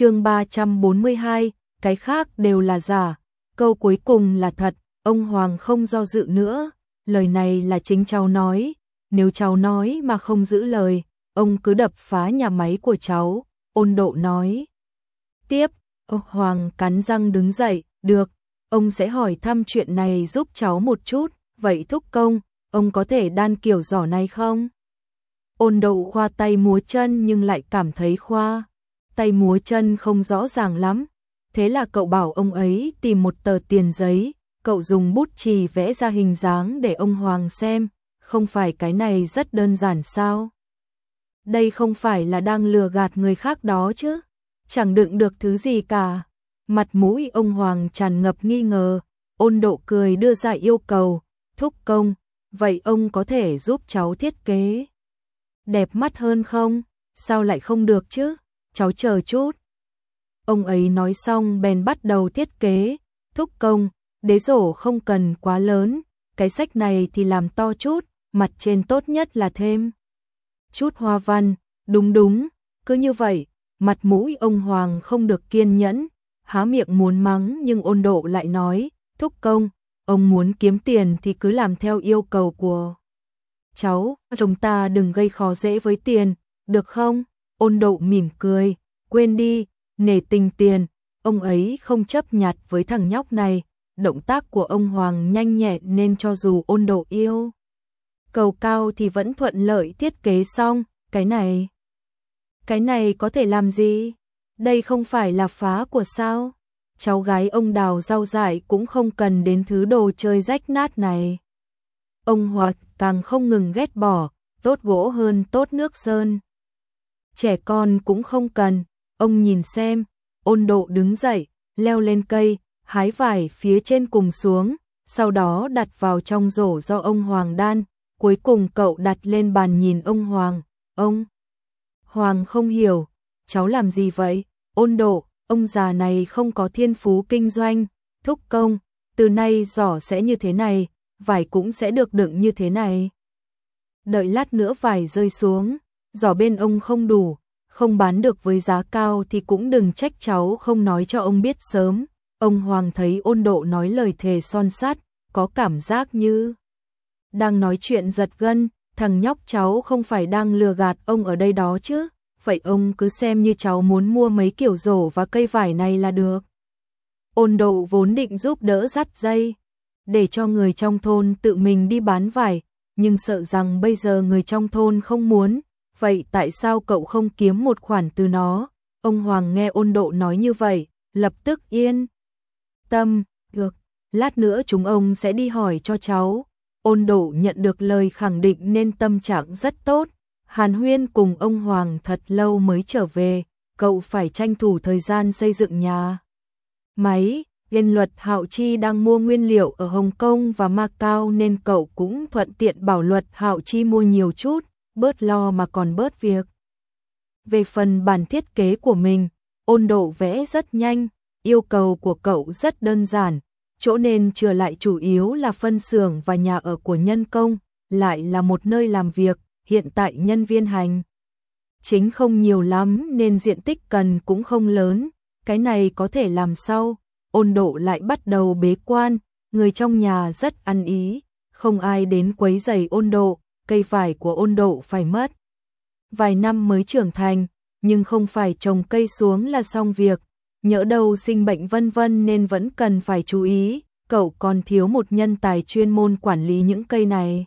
chương 342, cái khác đều là giả, câu cuối cùng là thật, ông Hoàng không do dự nữa, lời này là chính cháu nói, nếu cháu nói mà không giữ lời, ông cứ đập phá nhà máy của cháu, ôn độ nói. Tiếp, ông Hoàng cắn răng đứng dậy, được, ông sẽ hỏi thăm chuyện này giúp cháu một chút, vậy thúc công, ông có thể đan kiểu giỏ này không? Ôn độ khoa tay múa chân nhưng lại cảm thấy khoa. Tay múa chân không rõ ràng lắm. Thế là cậu bảo ông ấy tìm một tờ tiền giấy, cậu dùng bút chì vẽ ra hình dáng để ông Hoàng xem, không phải cái này rất đơn giản sao? Đây không phải là đang lừa gạt người khác đó chứ, chẳng đựng được thứ gì cả. Mặt mũi ông Hoàng tràn ngập nghi ngờ, ôn độ cười đưa ra yêu cầu, thúc công, vậy ông có thể giúp cháu thiết kế đẹp mắt hơn không? Sao lại không được chứ? Cháu chờ chút. Ông ấy nói xong bèn bắt đầu thiết kế, thúc công, đế rổ không cần quá lớn, cái sách này thì làm to chút, mặt trên tốt nhất là thêm. Chút hoa văn, đúng đúng, cứ như vậy, mặt mũi ông Hoàng không được kiên nhẫn, há miệng muốn mắng nhưng ôn độ lại nói, thúc công, ông muốn kiếm tiền thì cứ làm theo yêu cầu của cháu, chúng ta đừng gây khó dễ với tiền, được không? Ôn độ mỉm cười, quên đi, nể tình tiền, ông ấy không chấp nhặt với thằng nhóc này, động tác của ông Hoàng nhanh nhẹ nên cho dù ôn độ yêu. Cầu cao thì vẫn thuận lợi thiết kế xong, cái này. Cái này có thể làm gì? Đây không phải là phá của sao? Cháu gái ông đào rau dại cũng không cần đến thứ đồ chơi rách nát này. Ông Hoạt càng không ngừng ghét bỏ, tốt gỗ hơn tốt nước sơn. Trẻ con cũng không cần, ông nhìn xem, ôn độ đứng dậy, leo lên cây, hái vải phía trên cùng xuống, sau đó đặt vào trong rổ do ông Hoàng đan, cuối cùng cậu đặt lên bàn nhìn ông Hoàng, ông. Hoàng không hiểu, cháu làm gì vậy, ôn độ, ông già này không có thiên phú kinh doanh, thúc công, từ nay giỏ sẽ như thế này, vải cũng sẽ được đựng như thế này. Đợi lát nữa vải rơi xuống, giỏ bên ông không đủ, không bán được với giá cao thì cũng đừng trách cháu không nói cho ông biết sớm. Ông Hoàng thấy ôn độ nói lời thề son sắt, có cảm giác như đang nói chuyện giật gân, thằng nhóc cháu không phải đang lừa gạt ông ở đây đó chứ, vậy ông cứ xem như cháu muốn mua mấy kiểu rổ và cây vải này là được. Ôn độ vốn định giúp đỡ dắt dây, để cho người trong thôn tự mình đi bán vải, nhưng sợ rằng bây giờ người trong thôn không muốn, vậy tại sao cậu không kiếm một khoản từ nó? Ông Hoàng nghe ôn độ nói như vậy, lập tức yên. Tâm, được, lát nữa chúng ông sẽ đi hỏi cho cháu. Ôn độ nhận được lời khẳng định nên tâm trạng rất tốt. Hàn Huyên cùng ông Hoàng thật lâu mới trở về, cậu phải tranh thủ thời gian xây dựng nhà. Máy, Yên luật Hạo Chi đang mua nguyên liệu ở Hồng Kông và Macau nên cậu cũng thuận tiện bảo luật Hạo Chi mua nhiều chút, bớt lo mà còn bớt việc. Về phần bản thiết kế của mình, ôn độ vẽ rất nhanh, yêu cầu của cậu rất đơn giản, chỗ nên chừa lại chủ yếu là phân xưởng và nhà ở của nhân công, lại là một nơi làm việc, hiện tại nhân viên hành. Chính không nhiều lắm nên diện tích cần cũng không lớn, cái này có thể làm sau ôn độ lại bắt đầu bế quan, người trong nhà rất ăn ý, không ai đến quấy giày ôn độ, cây vải của ôn độ phải mất. Vài năm mới trưởng thành, nhưng không phải trồng cây xuống là xong việc, nhỡ đâu sinh bệnh vân vân nên vẫn cần phải chú ý, cậu còn thiếu một nhân tài chuyên môn quản lý những cây này.